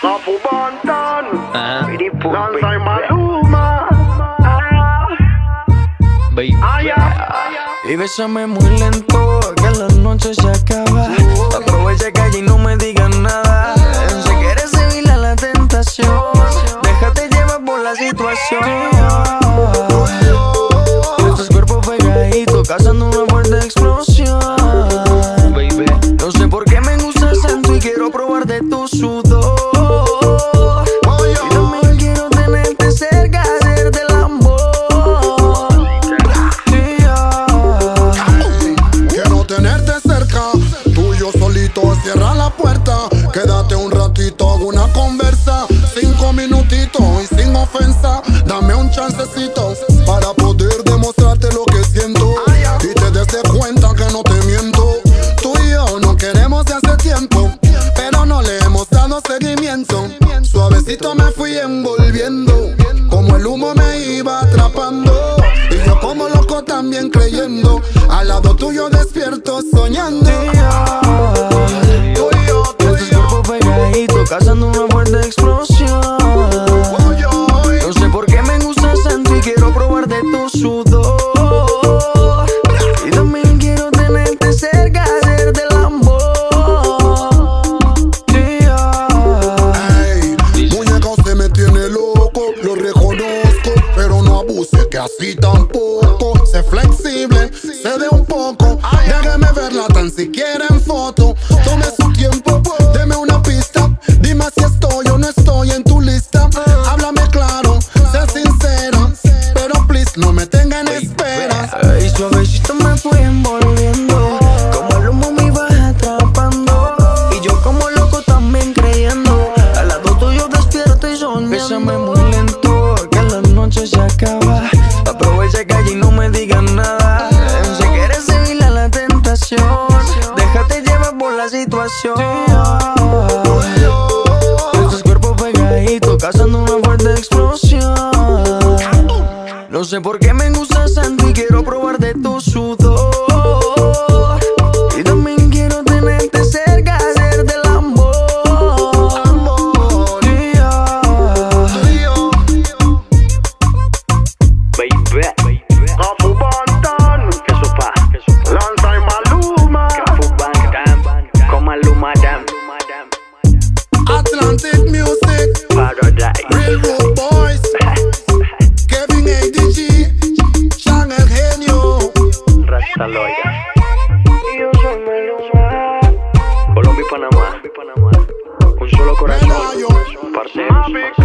Capu Bantan. Lanza y Maluma. Y bésame muy lento, que la noche se acaba. Aprovecha que allí no me digan nada. Si quieres seguir a la tentación, déjate llevar por la situación. Estos cuerpos pegaditos, causando una fuerte explosión. Chancecito para poder demostrarte lo que siento. Y te des de cuenta que no te miento. Tú y yo no queremos de hace tiempo, pero no le hemos dado seguimiento. Suavecito me fui envolviendo, como el humo me iba atrapando. Y yo como loco también creyendo, al lado tuyo despierto soñando. Tú y yo, tú y yo. cuerpos pegaditos, causando una fuerte explosión. Y también quiero tenerte cerca, hacerte el amor. Yeah. Ey, muñeca usted me tiene loco, lo reconozco, pero no abuse que así tampoco. Sé flexible, sé de un poco, déjeme verla tan siquiera en foto. No me tenga en espera. Ay, suavecito me fui envolviendo. Como el humo me ibas atrapando. Y yo como loco también creyendo. Al lado tuyo despierto y soñando. Bésame muy lento, que la noche se acaba. No sé por qué me gusta tanto quiero probar de tu sudor. topic.